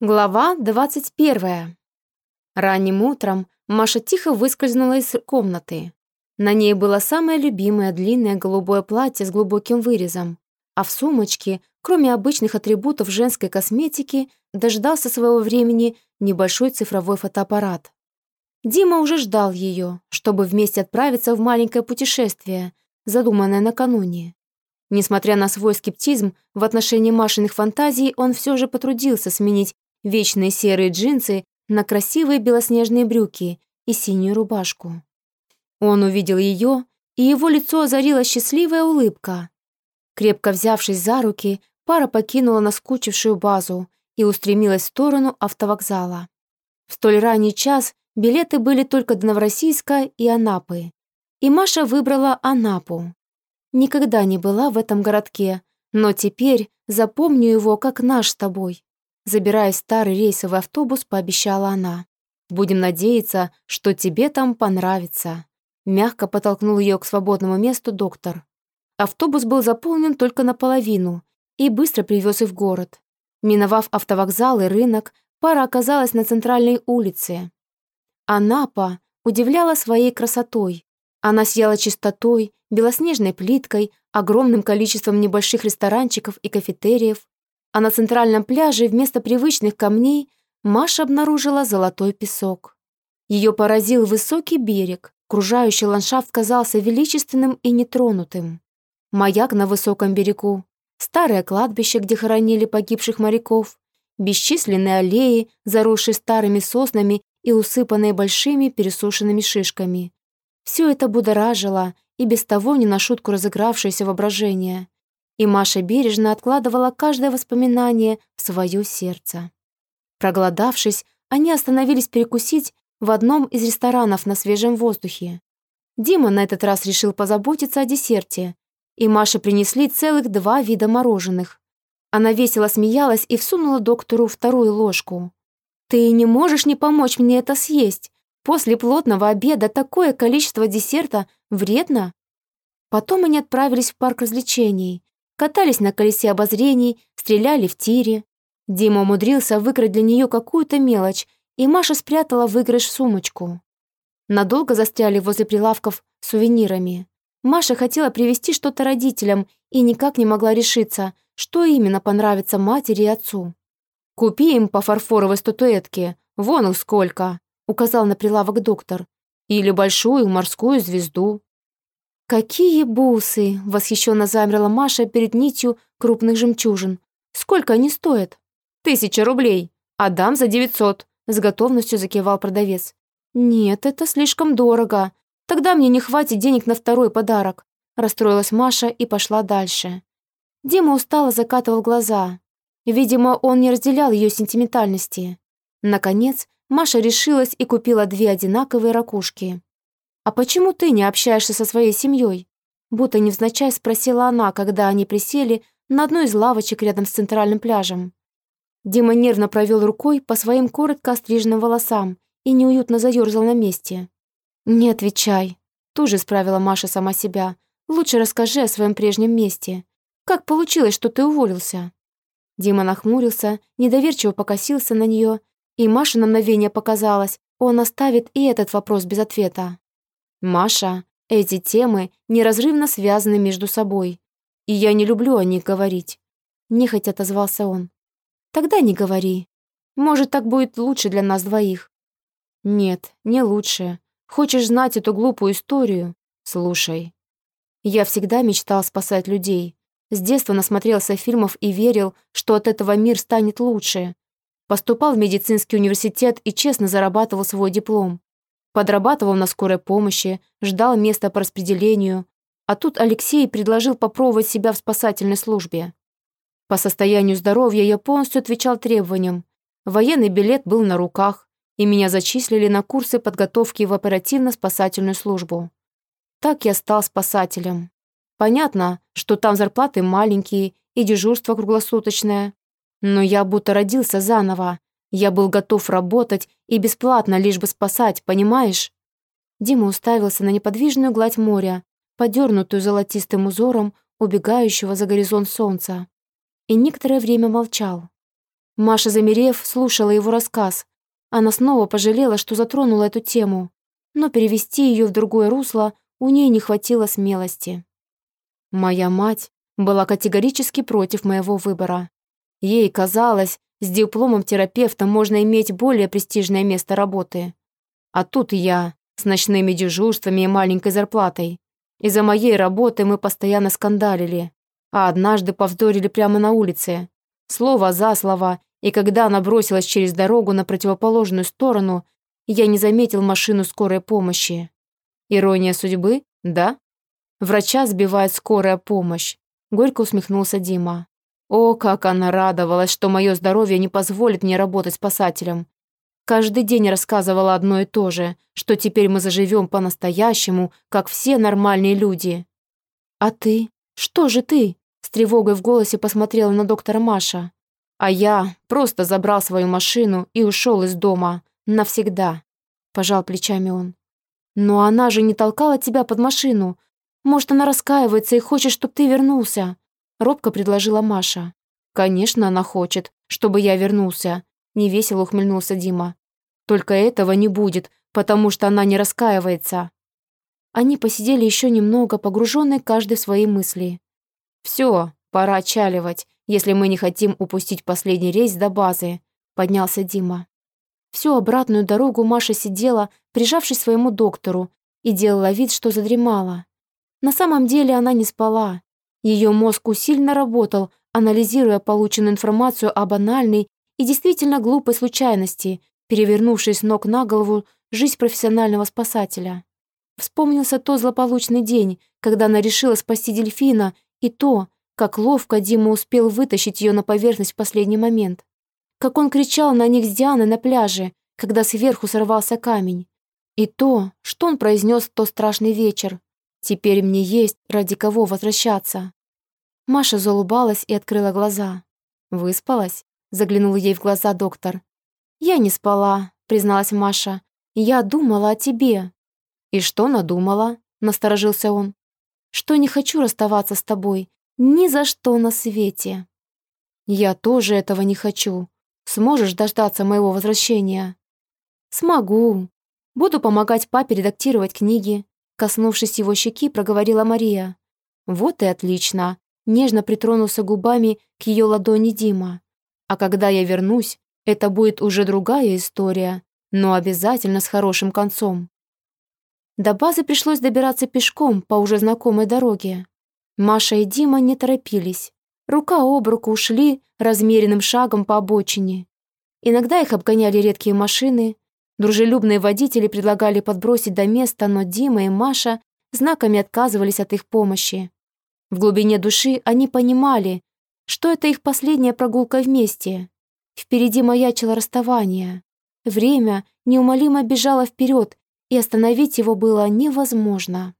Глава 21. Ранним утром Маша тихо выскользнула из комнаты. На ней было самое любимое длинное голубое платье с глубоким вырезом, а в сумочке, кроме обычных атрибутов женской косметики, дождался своего времени небольшой цифровой фотоаппарат. Дима уже ждал ее, чтобы вместе отправиться в маленькое путешествие, задуманное накануне. Несмотря на свой скептизм в отношении Машиных фантазий, он все же потрудился сменить вечные серые джинсы на красивые белоснежные брюки и синюю рубашку. Он увидел ее, и его лицо озарила счастливая улыбка. Крепко взявшись за руки, пара покинула наскучившую базу и устремилась в сторону автовокзала. В столь ранний час билеты были только до Новороссийска и Анапы. И Маша выбрала Анапу. Никогда не была в этом городке, но теперь запомню его как наш с тобой. Забирая старый рейсовый автобус, пообещала она. «Будем надеяться, что тебе там понравится». Мягко подтолкнул ее к свободному месту доктор. Автобус был заполнен только наполовину и быстро привез их в город. Миновав автовокзал и рынок, пара оказалась на центральной улице. Анапа удивляла своей красотой. Она съела чистотой, белоснежной плиткой, огромным количеством небольших ресторанчиков и кафетериев, а на центральном пляже вместо привычных камней Маша обнаружила золотой песок. Ее поразил высокий берег, окружающий ландшафт казался величественным и нетронутым. Маяк на высоком берегу, старое кладбище, где хоронили погибших моряков, бесчисленные аллеи, заросшие старыми соснами и усыпанные большими пересушенными шишками. Все это будоражило и без того не на шутку разыгравшееся воображение и Маша бережно откладывала каждое воспоминание в свое сердце. Проголодавшись, они остановились перекусить в одном из ресторанов на свежем воздухе. Дима на этот раз решил позаботиться о десерте, и Маше принесли целых два вида мороженых. Она весело смеялась и всунула доктору вторую ложку. «Ты не можешь не помочь мне это съесть. После плотного обеда такое количество десерта вредно». Потом они отправились в парк развлечений, катались на колесе обозрений, стреляли в тире. Дима умудрился выкрасть для нее какую-то мелочь, и Маша спрятала выигрыш в сумочку. Надолго застряли возле прилавков с сувенирами. Маша хотела привезти что-то родителям и никак не могла решиться, что именно понравится матери и отцу. «Купи им по фарфоровой статуэтке, вон их сколько», указал на прилавок доктор. «Или большую морскую звезду». «Какие бусы!» — восхищенно замерла Маша перед нитью крупных жемчужин. «Сколько они стоят?» «Тысяча рублей. Отдам за девятьсот», — с готовностью закивал продавец. «Нет, это слишком дорого. Тогда мне не хватит денег на второй подарок», — расстроилась Маша и пошла дальше. Дима устало закатывал глаза. Видимо, он не разделял ее сентиментальности. Наконец, Маша решилась и купила две одинаковые ракушки. «А почему ты не общаешься со своей семьей?» Будто невзначай спросила она, когда они присели на одну из лавочек рядом с центральным пляжем. Дима нервно провел рукой по своим коротко остриженным волосам и неуютно заерзал на месте. «Не отвечай», — тут же справила Маша сама себя. «Лучше расскажи о своем прежнем месте. Как получилось, что ты уволился?» Дима нахмурился, недоверчиво покосился на нее, и Маше на мгновение показалось, он оставит и этот вопрос без ответа. «Маша, эти темы неразрывно связаны между собой, и я не люблю о них говорить», — нехотя отозвался он. «Тогда не говори. Может, так будет лучше для нас двоих». «Нет, не лучше. Хочешь знать эту глупую историю? Слушай. Я всегда мечтал спасать людей. С детства насмотрелся фильмов и верил, что от этого мир станет лучше. Поступал в медицинский университет и честно зарабатывал свой диплом. Подрабатывал на скорой помощи, ждал места по распределению. А тут Алексей предложил попробовать себя в спасательной службе. По состоянию здоровья я полностью отвечал требованиям. Военный билет был на руках, и меня зачислили на курсы подготовки в оперативно-спасательную службу. Так я стал спасателем. Понятно, что там зарплаты маленькие и дежурство круглосуточное. Но я будто родился заново, я был готов работать и бесплатно, лишь бы спасать, понимаешь?» Дима уставился на неподвижную гладь моря, подернутую золотистым узором убегающего за горизонт солнца, и некоторое время молчал. Маша, замерев, слушала его рассказ. Она снова пожалела, что затронула эту тему, но перевести ее в другое русло у нее не хватило смелости. Моя мать была категорически против моего выбора. Ей казалось, с дипломом терапевта можно иметь более престижное место работы. А тут я, с ночными дежурствами и маленькой зарплатой. Из-за моей работы мы постоянно скандалили, а однажды повздорили прямо на улице. Слово за слово, и когда она бросилась через дорогу на противоположную сторону, я не заметил машину скорой помощи. Ирония судьбы, да? Врача сбивает скорая помощь. Горько усмехнулся Дима. О, как она радовалась, что мое здоровье не позволит мне работать спасателем. Каждый день рассказывала одно и то же, что теперь мы заживем по-настоящему, как все нормальные люди. «А ты? Что же ты?» С тревогой в голосе посмотрела на доктора Маша. А я просто забрал свою машину и ушел из дома. Навсегда. Пожал плечами он. Но она же не толкала тебя под машину. Может, она раскаивается и хочет, чтобы ты вернулся. Робко предложила Маша. Конечно, она хочет, чтобы я вернулся. Невесело ухмыльнулся Дима. Только этого не будет, потому что она не раскаивается. Они посидели еще немного, погруженные каждый в свои мысли. Все, пора отчаливать, если мы не хотим упустить последний рейс до базы», — поднялся Дима. Всю обратную дорогу Маша сидела, прижавшись своему доктору, и делала вид, что задремала. На самом деле она не спала. Ее мозг усиленно работал, анализируя полученную информацию о банальной и действительно глупой случайности, перевернувшей с ног на голову жизнь профессионального спасателя. Вспомнился тот злополучный день, когда она решила спасти дельфина, и то, как ловко Дима успел вытащить ее на поверхность в последний момент. Как он кричал на них с Дианой на пляже, когда сверху сорвался камень. И то, что он произнес в тот страшный вечер. «Теперь мне есть ради кого возвращаться». Маша заулыбалась и открыла глаза. «Выспалась?» — заглянул ей в глаза доктор. «Я не спала», — призналась Маша. «Я думала о тебе». «И что надумала?» — насторожился он. «Что не хочу расставаться с тобой, ни за что на свете. Я тоже этого не хочу. Сможешь дождаться моего возвращения? Смогу. Буду помогать папе редактировать книги. Коснувшись его щеки, проговорила Мария. Вот и отлично. Нежно притронулся губами к ее ладони Дима. А когда я вернусь, это будет уже другая история, но обязательно с хорошим концом. До базы пришлось добираться пешком по уже знакомой дороге. Маша и Дима не торопились. Рука об руку ушли размеренным шагом по обочине. Иногда их обгоняли редкие машины. Дружелюбные водители предлагали подбросить до места, но Дима и Маша знаками отказывались от их помощи. В глубине души они понимали, что это их последняя прогулка вместе. Впереди маячило расставание. Время неумолимо бежало вперед, и остановить его было невозможно.